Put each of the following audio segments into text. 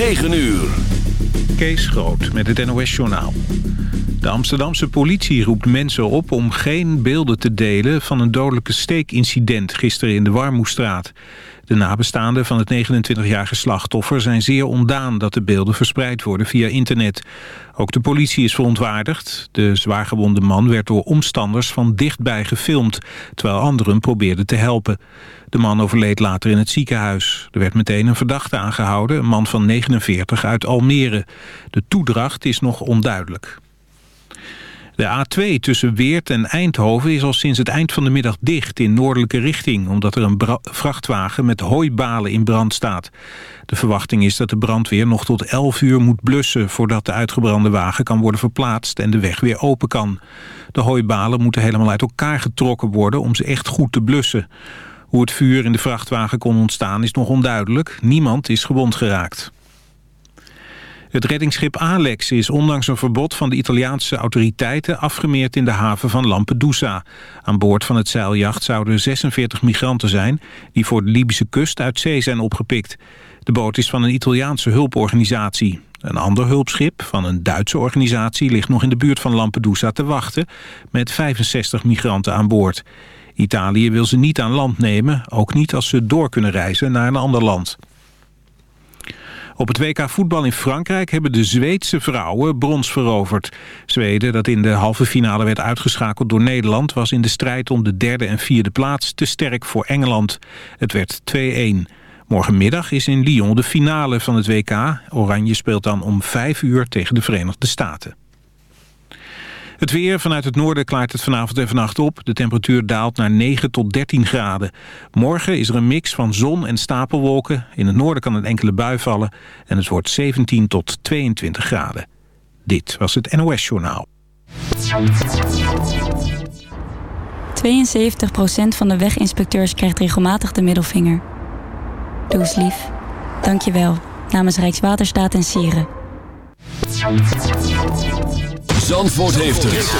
9 uur. Kees Groot met het NOS-journaal. De Amsterdamse politie roept mensen op om geen beelden te delen... van een dodelijke steekincident gisteren in de Warmoestraat. De nabestaanden van het 29-jarige slachtoffer zijn zeer ondaan... dat de beelden verspreid worden via internet. Ook de politie is verontwaardigd. De zwaargewonde man werd door omstanders van dichtbij gefilmd... terwijl anderen probeerden te helpen. De man overleed later in het ziekenhuis. Er werd meteen een verdachte aangehouden, een man van 49 uit Almere. De toedracht is nog onduidelijk. De A2 tussen Weert en Eindhoven is al sinds het eind van de middag dicht in noordelijke richting, omdat er een vrachtwagen met hooibalen in brand staat. De verwachting is dat de brandweer nog tot 11 uur moet blussen voordat de uitgebrande wagen kan worden verplaatst en de weg weer open kan. De hooibalen moeten helemaal uit elkaar getrokken worden om ze echt goed te blussen. Hoe het vuur in de vrachtwagen kon ontstaan is nog onduidelijk. Niemand is gewond geraakt. Het reddingsschip Alex is ondanks een verbod van de Italiaanse autoriteiten afgemeerd in de haven van Lampedusa. Aan boord van het zeiljacht zouden 46 migranten zijn die voor de Libische kust uit zee zijn opgepikt. De boot is van een Italiaanse hulporganisatie. Een ander hulpschip van een Duitse organisatie ligt nog in de buurt van Lampedusa te wachten met 65 migranten aan boord. Italië wil ze niet aan land nemen, ook niet als ze door kunnen reizen naar een ander land. Op het WK voetbal in Frankrijk hebben de Zweedse vrouwen brons veroverd. Zweden, dat in de halve finale werd uitgeschakeld door Nederland... was in de strijd om de derde en vierde plaats te sterk voor Engeland. Het werd 2-1. Morgenmiddag is in Lyon de finale van het WK. Oranje speelt dan om 5 uur tegen de Verenigde Staten. Het weer vanuit het noorden klaart het vanavond en vannacht op. De temperatuur daalt naar 9 tot 13 graden. Morgen is er een mix van zon en stapelwolken. In het noorden kan een enkele bui vallen. En het wordt 17 tot 22 graden. Dit was het NOS Journaal. 72% van de weginspecteurs krijgt regelmatig de middelvinger. Doe eens lief. Dank je wel. Namens Rijkswaterstaat en Sieren. Zandvoort heeft het.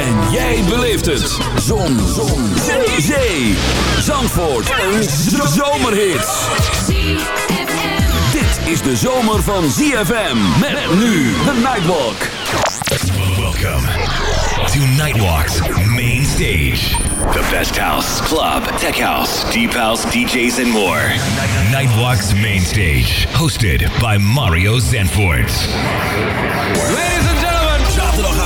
En jij beleeft het. Zon. Zon. Zee. Zee. Zandvoort. Een zomerhit. Dit is de zomer van ZFM. Met nu de Nightwalk. Welcome to Nightwalk's main stage. The best house, club, tech house, deep house, DJs and more. Nightwalk's main stage. Hosted by Mario Zanfort. Ladies and gentlemen.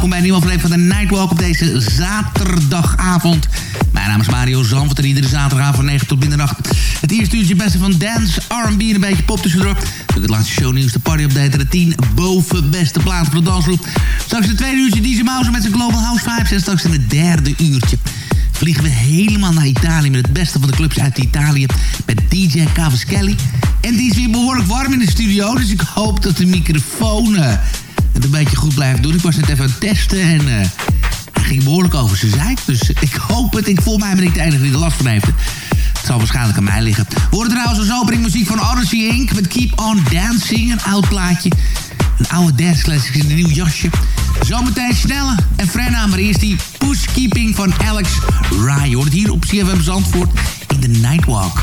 Welkom bij een nieuwe aflevering van de Nightwalk op deze zaterdagavond. Mijn naam is Mario Zandvoort en iedere zaterdagavond van 9 tot middernacht. Het eerste uurtje beste van dance, R&B en een beetje pop tussendoor. Natuurlijk het laatste shownieuws, de party update de 10 boven beste plaats voor de dansgroep. Straks het tweede uurtje DJ Mouse met zijn Global House Vibes. En straks in het derde uurtje vliegen we helemaal naar Italië... met het beste van de clubs uit Italië met DJ Cavaschelli. En die is weer behoorlijk warm in de studio... dus ik hoop dat de microfoon uh, het een beetje goed blijft doen. Ik was net even aan het testen en... Uh, ging behoorlijk over zijn zijk. Dus ik hoop het. Ik voel mij maar niet de enige die er last van heeft. Het zal waarschijnlijk aan mij liggen. We horen trouwens als opening muziek van Odyssey Inc. Met Keep On Dancing, een oud plaatje. Een oude dance classic in een nieuw jasje. Zometeen snelle en Frenna, maar eerst die pushkeeping van Alex Rye. Je hoort het hier op CFM Zandvoort in de Nightwalk.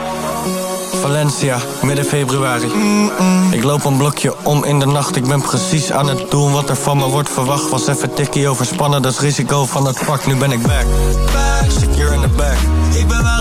Valencia, midden februari. Ik loop een blokje om in de nacht. Ik ben precies aan het doen wat er van me wordt verwacht. Was even tikkie overspannen, dat is risico van het vak. Nu ben ik back. Back, secure in the back.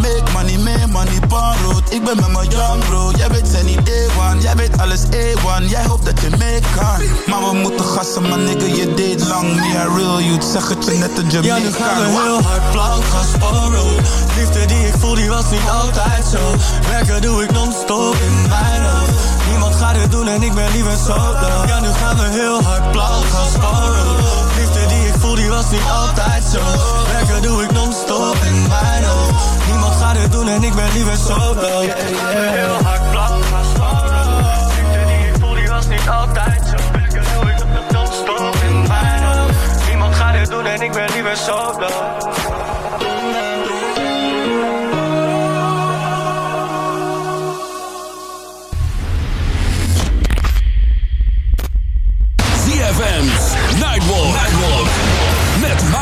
Make money, make money, rood. Ik ben met mijn young bro, jij weet zijn niet one. Jij weet alles A1, jij hoopt dat je mee kan Maar we moeten gassen, man nigga, je deed lang. Me a real youth, zeg het je net een Jamaican Ja, nu gaan we heel hard plank gaan sporen Liefde die ik voel, die was niet altijd zo. Werken doe ik non-stop in mijn hoofd. Niemand gaat het doen en ik ben liever solo. Ja, nu gaan we heel hard plank gaan sporen was niet altijd zo. Werken doe ik non-stop in mijn hoofd. Niemand gaat het doen en ik ben liever solo. Yeah, yeah. Heel hard Liefde die ik voel, die was niet altijd zo. Werken doe ik non-stop in mijn hoofd. Niemand gaat het doen en ik ben liever solo. ZFM's Nightwalk.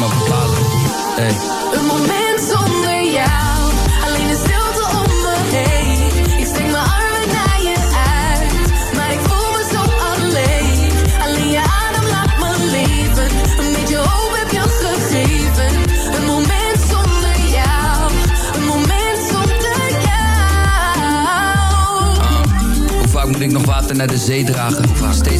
Maar laten karma bepalen. Hey. Een moment zonder jou, alleen de stilte om me heen. Ik steek mijn armen naar je uit, maar ik voel me zo alleen. Alleen je adem laat me leven, een beetje hoop heb je gegeven. Een moment zonder jou, een moment zonder jou. Hoe vaak moet ik nog water naar de zee dragen? Steeds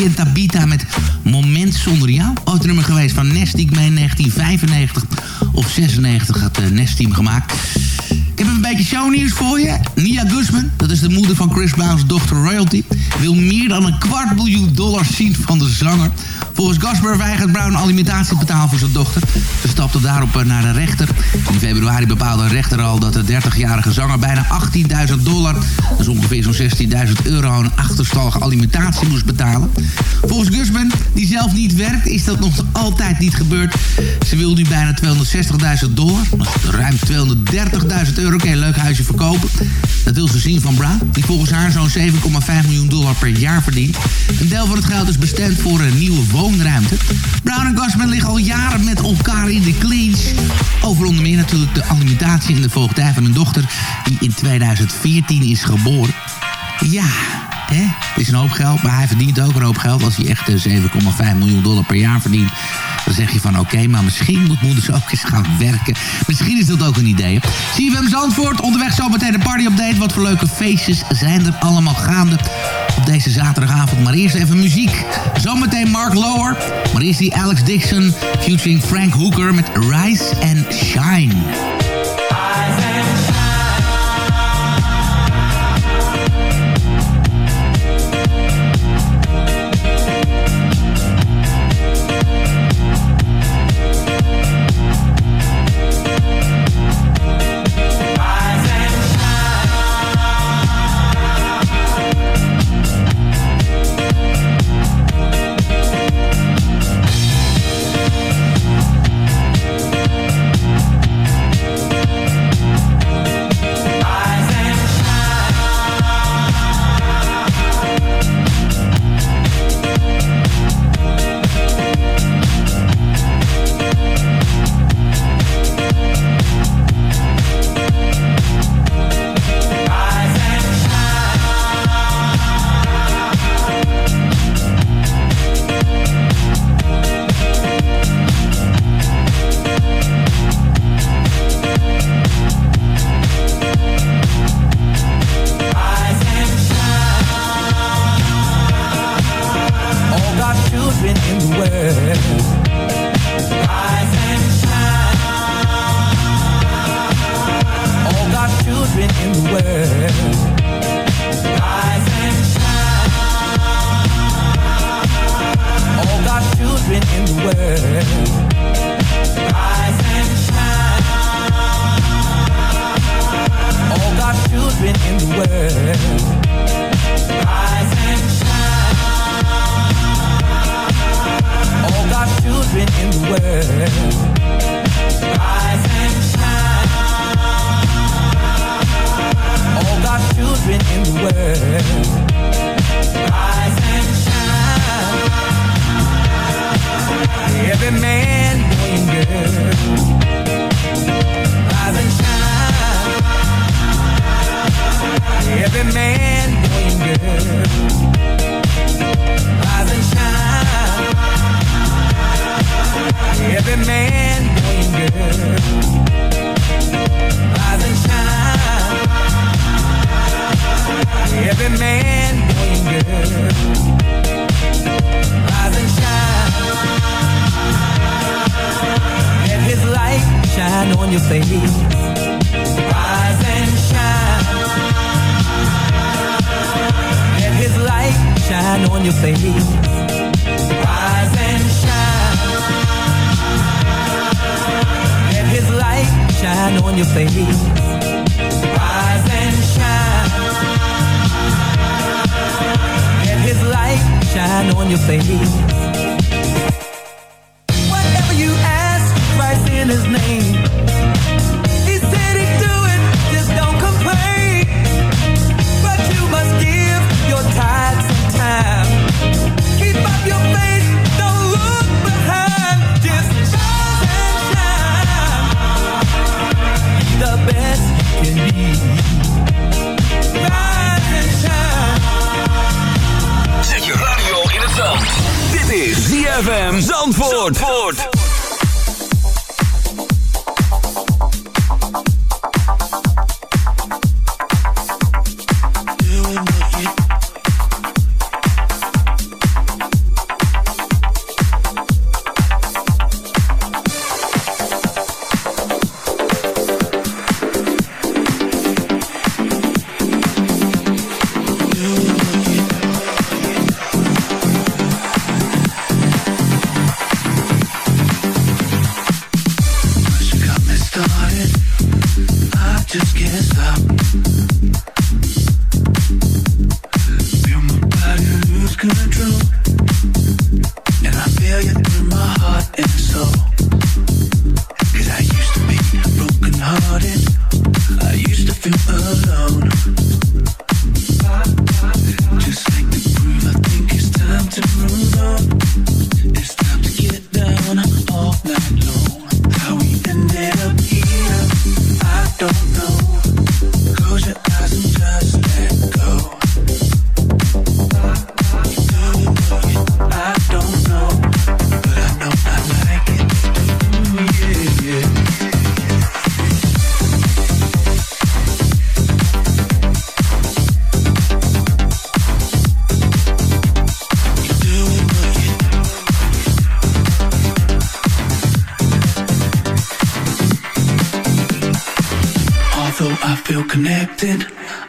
En Tabita met Moment Zonder Jou. Ooit nummer geweest van Nestie, ik meen 1995 of 96 had uh, Nesteam gemaakt. Ik heb een beetje shownieuws voor je. Nia Guzman, dat is de moeder van Chris Brown's dochter Royalty... wil meer dan een kwart miljoen dollars zien van de zanger... Volgens Gasper weigert Brown alimentatie betalen voor zijn dochter. Ze stapte daarop eh, naar de rechter. In februari bepaalde een rechter al dat de 30-jarige zanger bijna 18.000 dollar... dus ongeveer zo'n 16.000 euro aan achterstallige alimentatie moest betalen. Volgens Gusman, die zelf niet werkt, is dat nog altijd niet gebeurd. Ze wil nu bijna 260.000 dollar, ruim 230.000 euro, een leuk huisje verkopen. Dat wil ze zien van Brown, die volgens haar zo'n 7,5 miljoen dollar per jaar verdient. Een deel van het geld is bestemd voor een nieuwe woning woonruimte. Brown en Gasman liggen al jaren met elkaar in de clinch. Over onder meer natuurlijk de alimentatie en de voogdij van hun dochter... die in 2014 is geboren. Ja, is een hoop geld, maar hij verdient ook een hoop geld... als hij echt 7,5 miljoen dollar per jaar verdient. Dan zeg je van oké, maar misschien moet moeders ook eens gaan werken. Misschien is dat ook een idee. CFM Zandvoort, onderweg zometeen een party-update. Wat voor leuke feestjes zijn er allemaal gaande op deze zaterdagavond. Maar eerst even muziek. Zometeen Mark Lower. Maar eerst die Alex Dixon featuring Frank Hooker met Rise and Shine. ZFM Zandvoort. Zandvoort.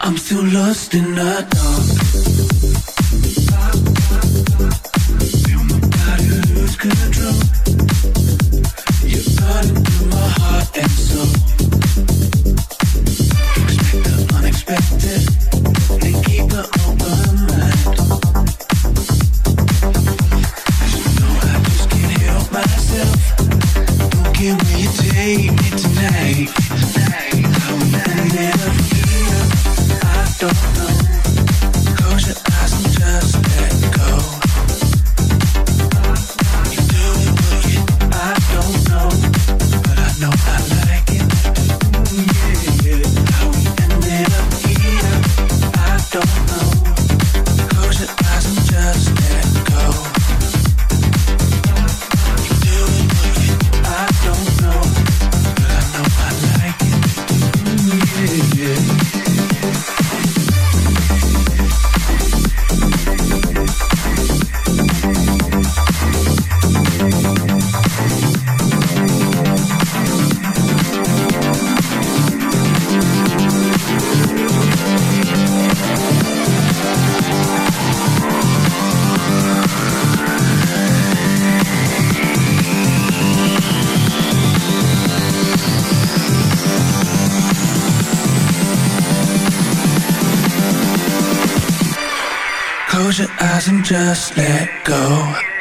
I'm still lost in the dark. just let go.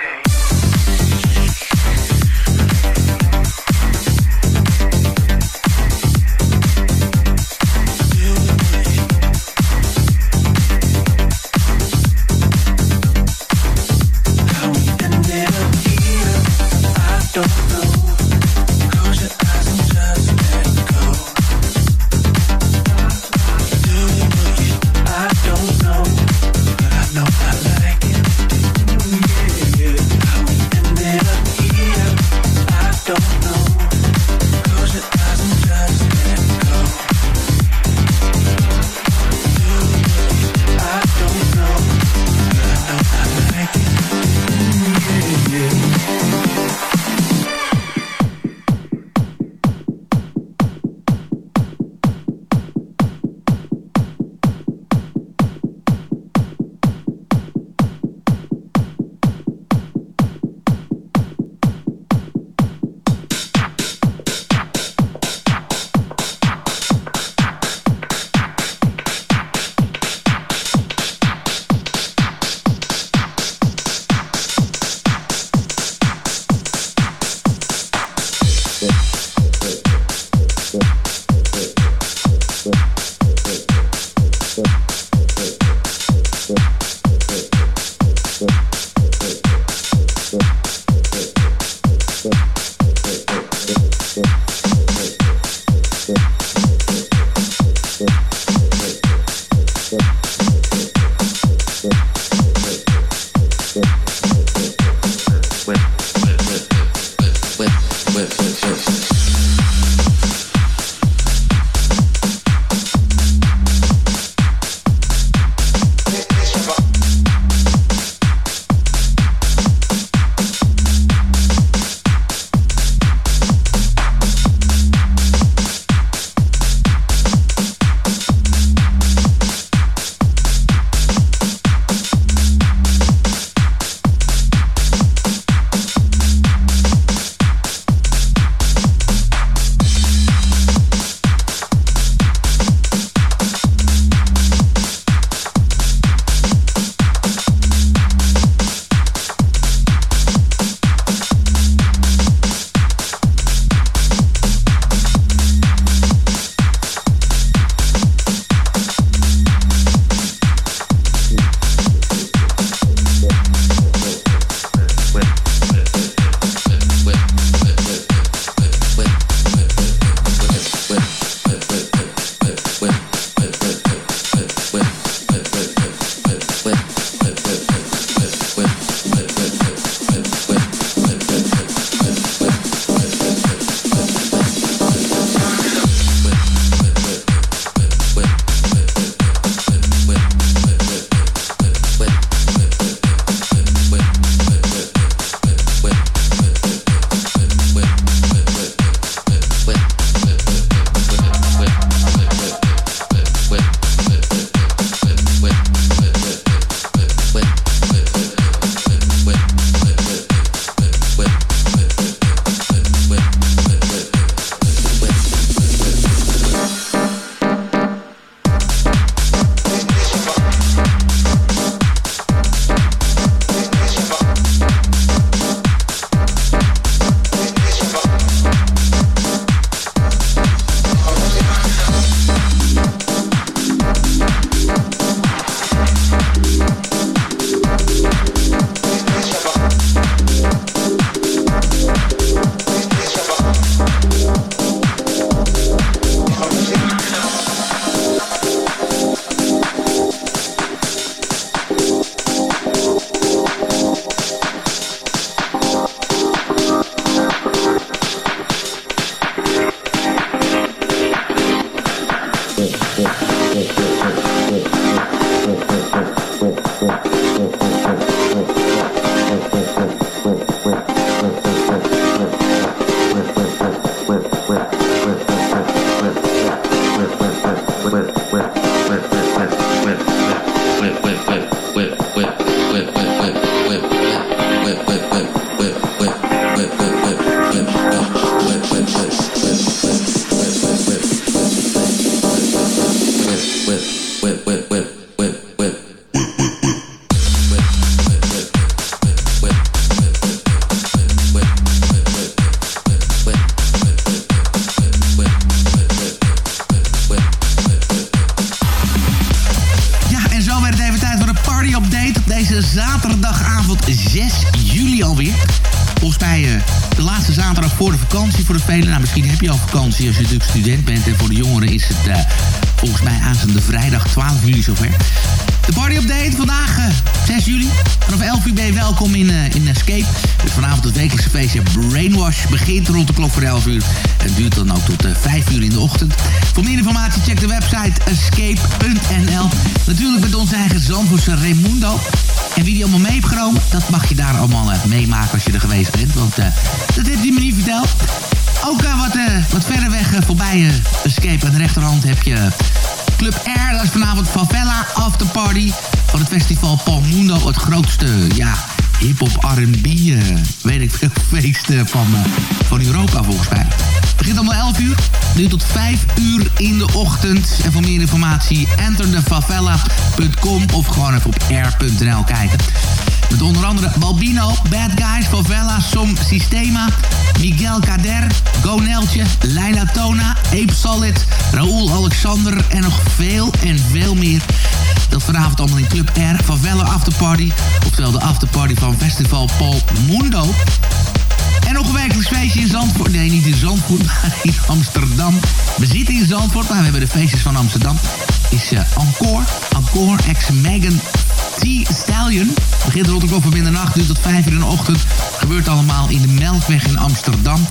5 uur in de ochtend. Voor meer informatie check de website escape.nl. Natuurlijk met onze eigen Zandvoortse Raimundo. En wie die allemaal mee heeft genomen, dat mag je daar allemaal eh, meemaken als je er geweest bent. Want eh, dat heeft hij me niet verteld. Ook eh, wat, wat verder weg voorbij Escape aan de rechterhand heb je... Club R, dat is vanavond Favela After Party van het festival Palmundo. Het grootste, ja, hip-hop R&B, weet ik veel, feest van, van Europa volgens mij. Begint allemaal 11 uur, duurt tot 5 uur in de ochtend. En voor meer informatie enterdefavela.com of gewoon even op r.nl kijken. Met onder andere Balbino, Bad Guys, Favela, Som Sistema, Miguel Kader, Goneltje, Leila Tona, Ape Solid, Raoul Alexander en nog veel en veel meer. Dat vanavond allemaal in Club R, Favela Afterparty. Oftewel de afterparty van Festival Paul Mundo. En nog een wekelijks feestje in Zandvoort. Nee, niet in Zandvoort, maar in Amsterdam. We zitten in Zandvoort, maar we hebben de feestjes van Amsterdam. Is uh, Encore. Encore ex Megan T. Stallion. Begint rond de klok van middernacht, duurt tot 5 uur in de ochtend. Gebeurt allemaal in de Melkweg in Amsterdam.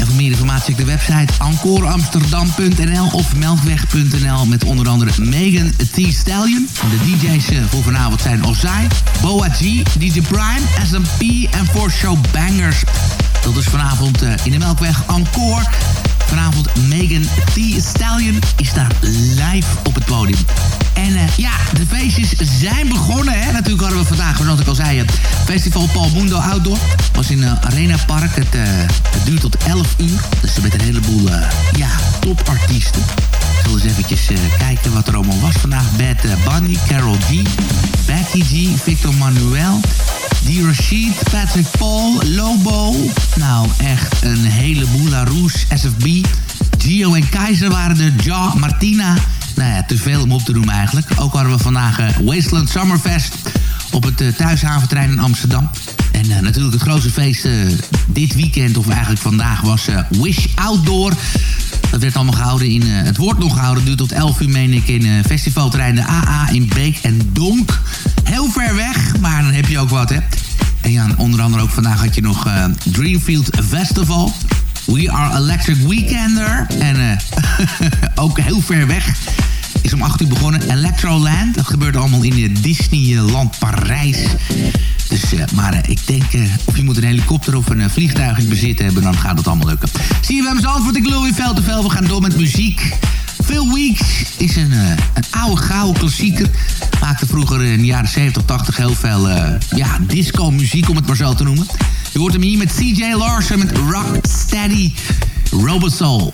En voor meer informatie check de website encoreamsterdam.nl of melkweg.nl met onder andere Megan T. Stallion. De DJ's eh, voor vanavond zijn Ozai, Boa G, DJ Prime, SMP en For Show Bangers. Dat is vanavond eh, in de Melkweg Encore. Vanavond Megan T. Stallion is daar live op het podium. En eh, ja, de feestjes zijn begonnen. Hè? Natuurlijk hadden we vandaag, zoals ik al zei, het festival Paul Mundo Outdoor. was in uh, Arena Park. Het, het duurt tot 11 uur. Dus met een heleboel ja, topartiesten. Ik zal eens eventjes kijken wat er allemaal was vandaag. Bad Bunny, Carol G, Becky G, Victor Manuel... Die Rashid, Patrick Paul, Lobo. Nou, echt een heleboel. La Rouge, SFB. Gio en Keizer waren er. Ja, Martina. Nou ja, te veel om op te noemen eigenlijk. Ook hadden we vandaag uh, Wasteland Summerfest op het uh, Thuishaventerrein in Amsterdam. En uh, natuurlijk het grootste feest dit weekend, of eigenlijk vandaag, was Wish Outdoor. Dat werd allemaal gehouden in, het wordt nog gehouden, duurt tot 11 uur meen ik, in festivalterrein de AA in Beek en Donk. Heel ver weg, maar dan heb je ook wat hè. En ja, onder andere ook vandaag had je nog Dreamfield Festival. We Are Electric Weekender. En ook heel ver weg. Is om 8 uur begonnen. Electroland. Dat gebeurt allemaal in Disneyland Parijs. Dus, uh, maar uh, ik denk, of je moet een helikopter of een vliegtuig in bezit hebben... dan gaat het allemaal lukken. Zie je, we hebben antwoord. Ik te veel. We gaan door met muziek. Phil Weeks is een, een oude gouden klassieker. Maakte vroeger in de jaren 70, 80 heel veel ja, disco muziek, om het maar zo te noemen. Je hoort hem hier met CJ Larson met Rock Steady Robosoul.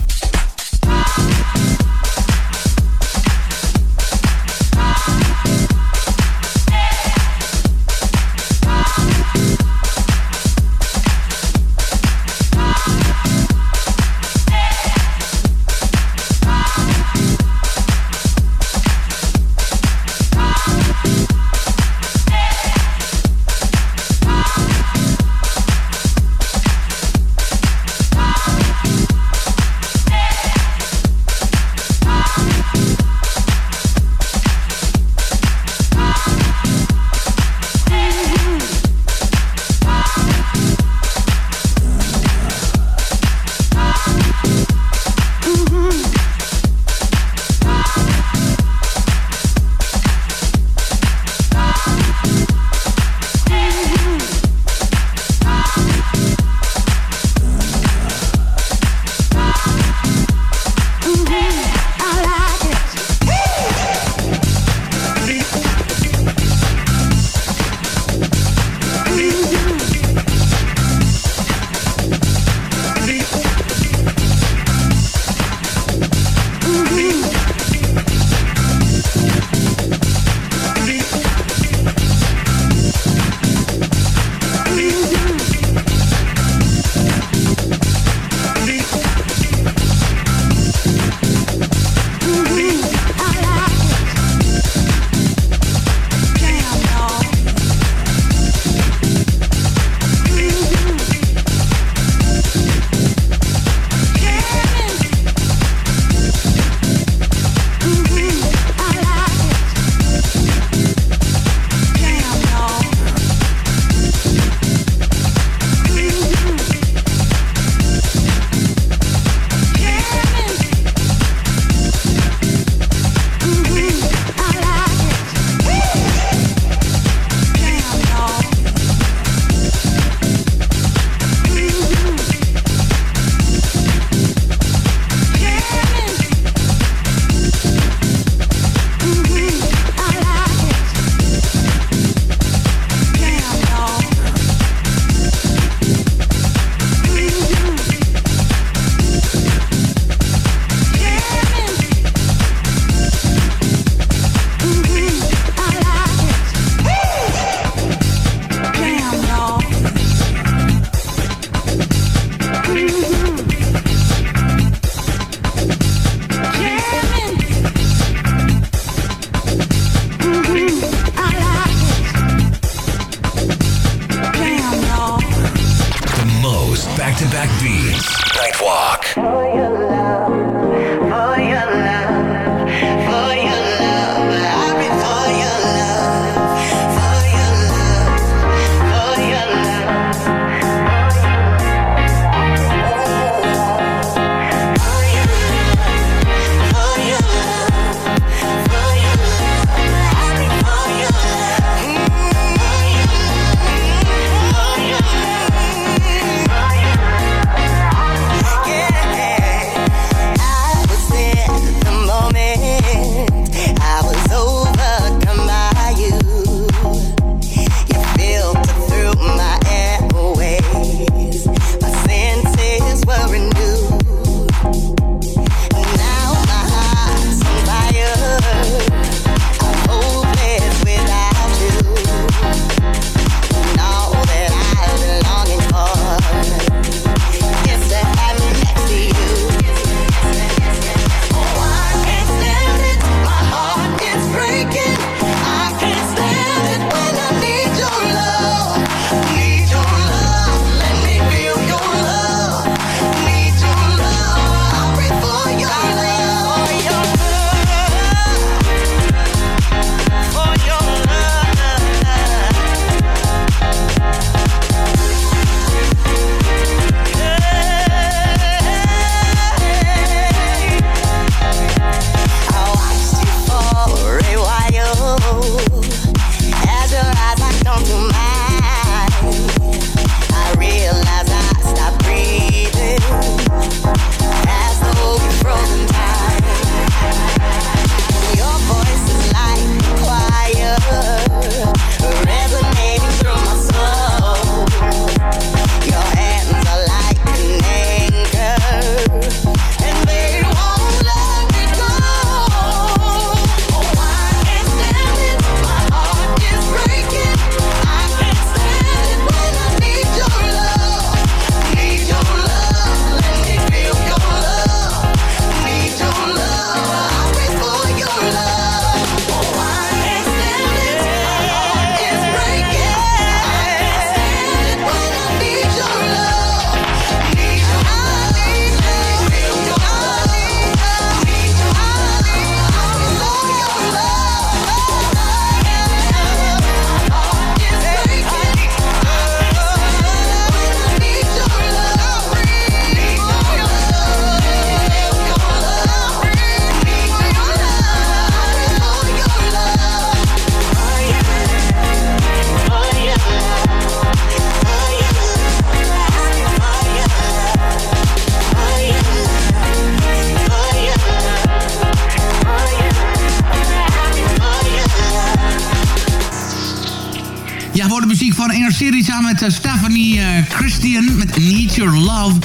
Met eh, Stephanie eh, Christian met Need Your Love.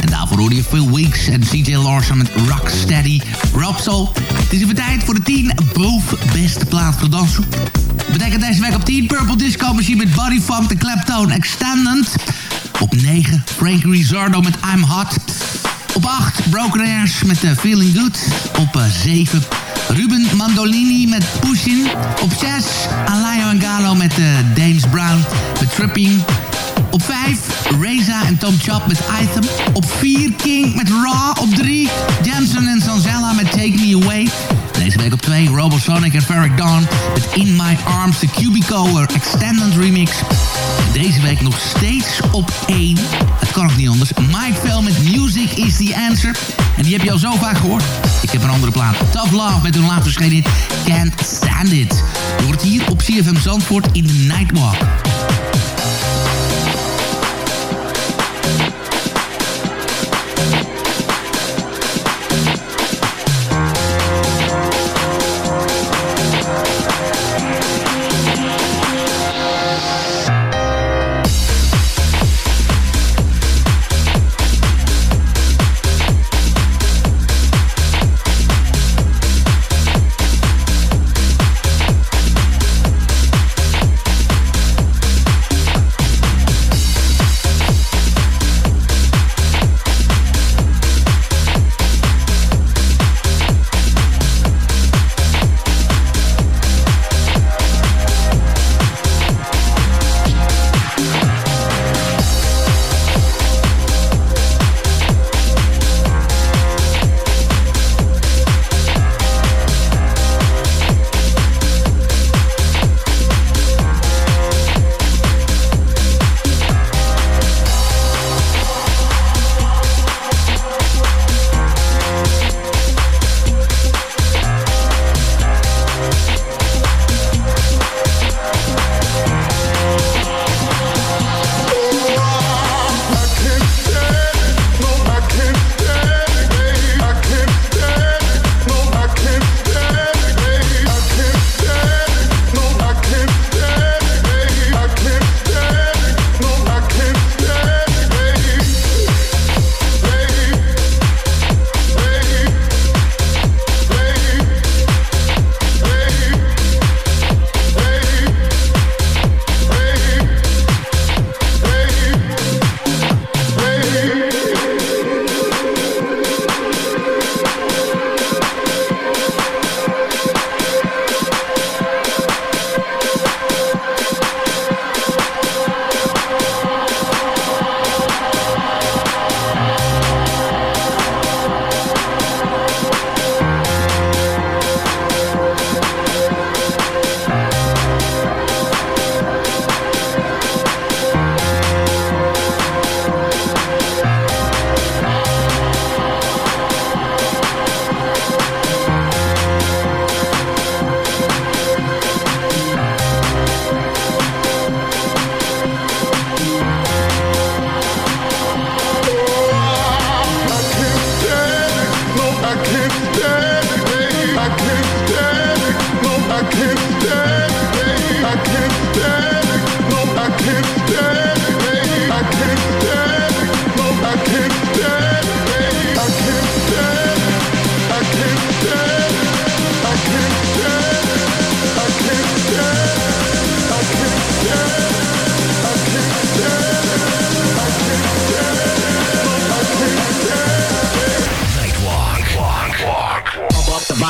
En daarvoor hoorde je Phil Weeks en CJ Larson met Rocksteady Rapsol. Het is even tijd voor de 10 boven beste plaat voor. Dat betekent deze week op 10 Purple Disco Machine met Body Funk, de Claptone Extended. Op 9 Frank Rizzardo met I'm Hot. Op 8 Broken Airs met uh, Feeling Good. Op 7 Ruben Mandolini met Pushin. Op 6 Alayo en Galo met uh, James Brown met Tripping. Op 5 Reza en Tom Chop met Item. Op 4 King met Raw. Op 3 Jensen en Zanzella met Take Me Away. Deze week op 2 Robosonic en Ferric Dawn met In My Arms, de Cubico Extended Remix. Deze week nog steeds op 1. Kan ook niet anders. Mike Fell met Music is the Answer. En die heb je al zo vaak gehoord. Ik heb een andere plaat. Tough Love met hun laatste verschenen Can't Stand It. Je het hier op CFM Zandvoort in de Nightwalk.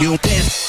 you dance.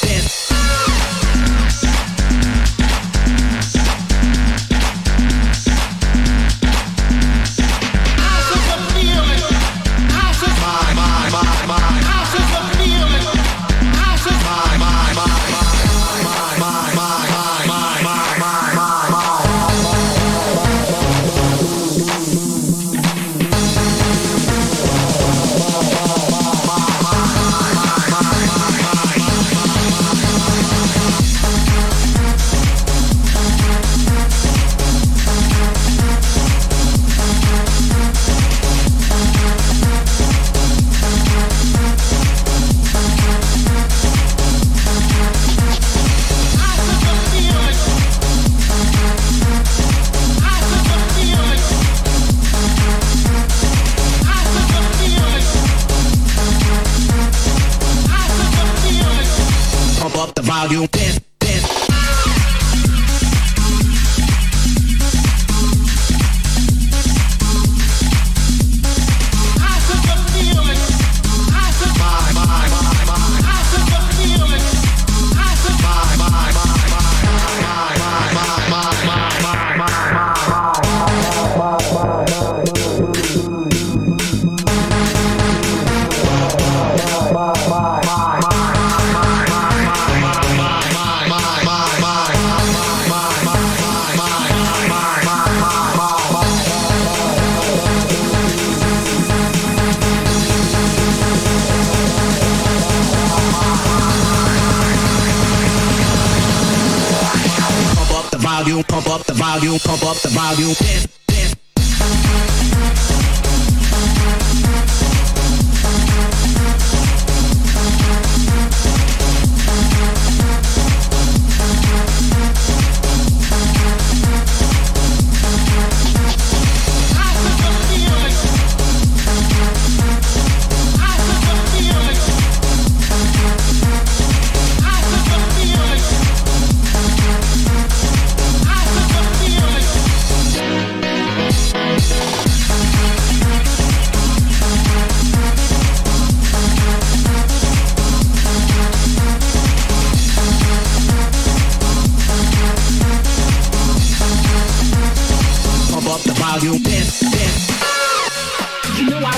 stadion.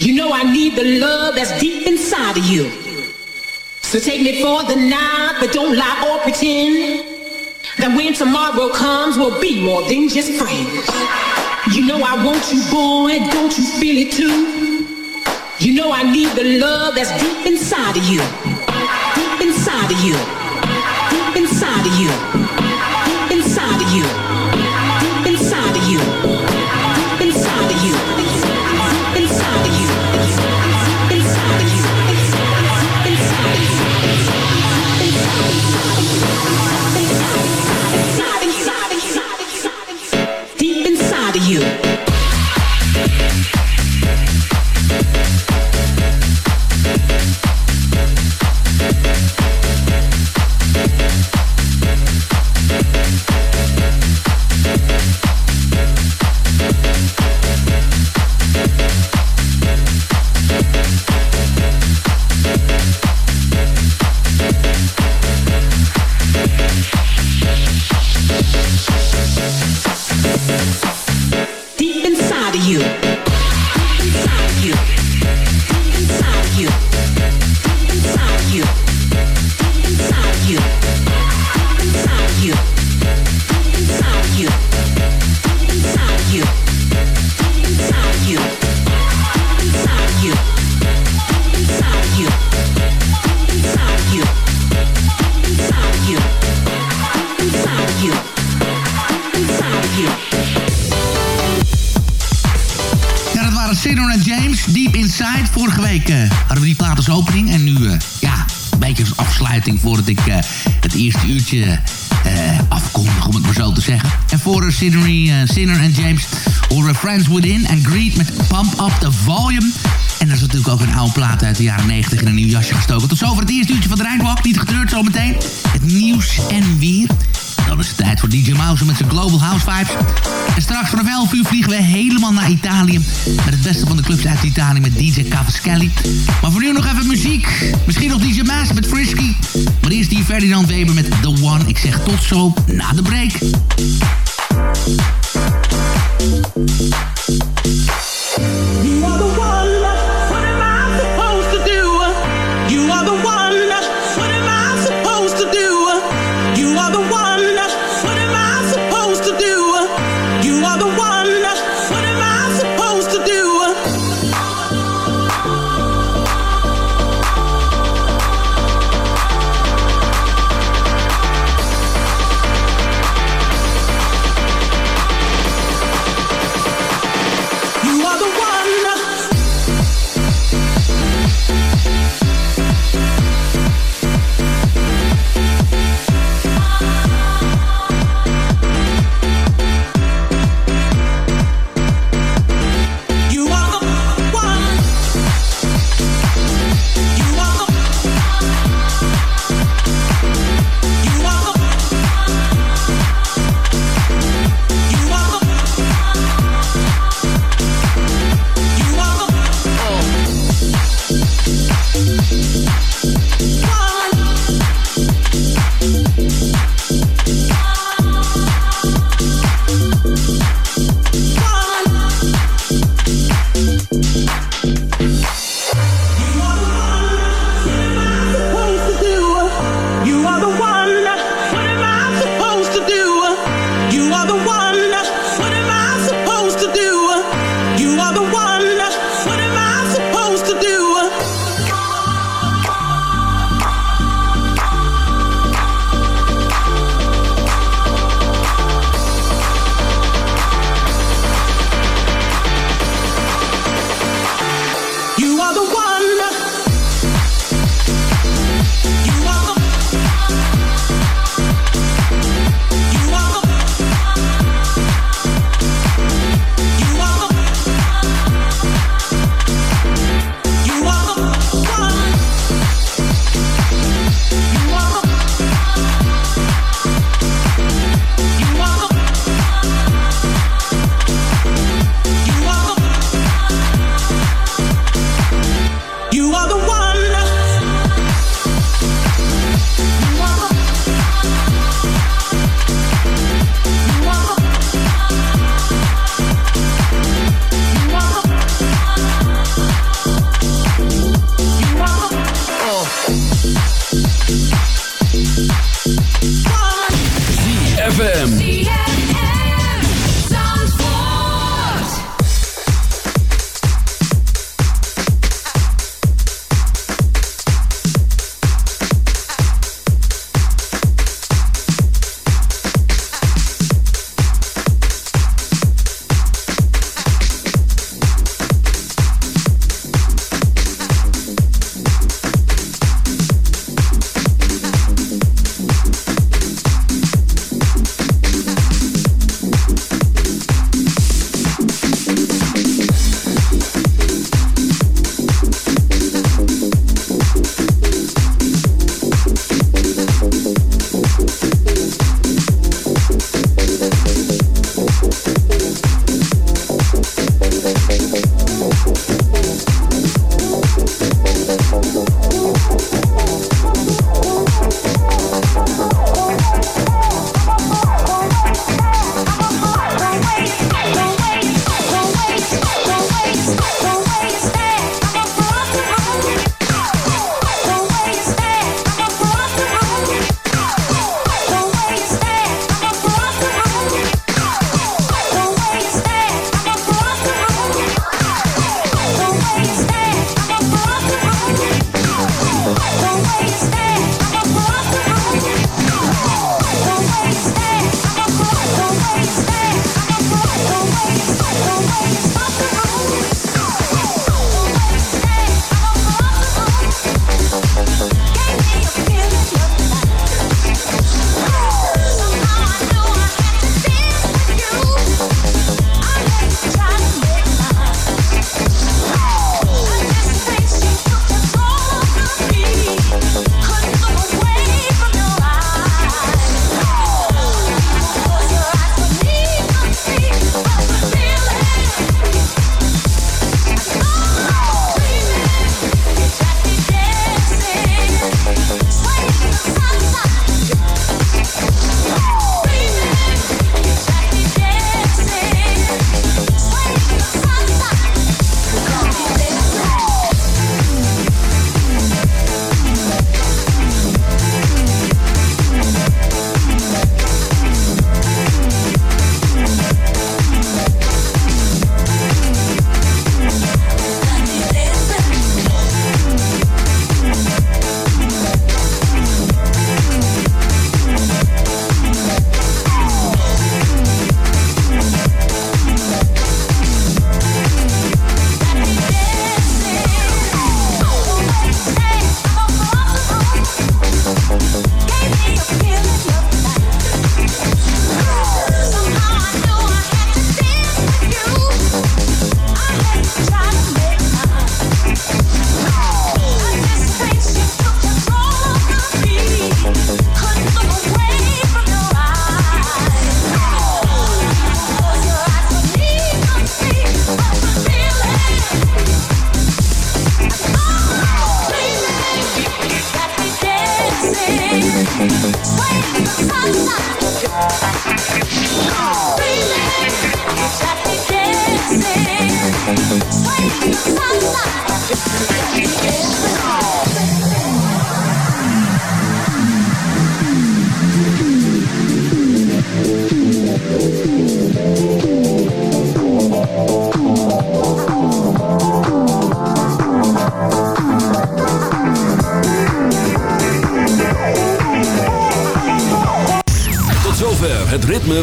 You know I need the love that's deep inside of you. So take me for the night, but don't lie or pretend that when tomorrow comes, we'll be more than just friends. You know I want you, boy. Don't you feel it too? You know I need the love that's deep inside of you. Deep inside of you. Deep inside of you. Deep inside of you. Uurtje eh, om het maar zo te zeggen. En voor Sinner, eh, Sinner en James horen Friends Within en Greed met Pump Up The Volume. En dat is natuurlijk ook een oude plaat uit de jaren 90 in een nieuw jasje gestoken. Tot zover het eerste uurtje van de Rijnwalk. Niet getreurd zometeen. Het nieuws en weer. Dan is het tijd voor DJ Mouse met zijn Global House Vibes. En straks vanaf 11 uur vliegen we helemaal naar Italië. Met het beste van de clubs uit Italië met DJ Cavaschelli. Maar voor nu nog even muziek. Misschien nog DJ Maas met Frisky. Maar eerst die Ferdinand Weber met The One. Ik zeg tot zo na de break.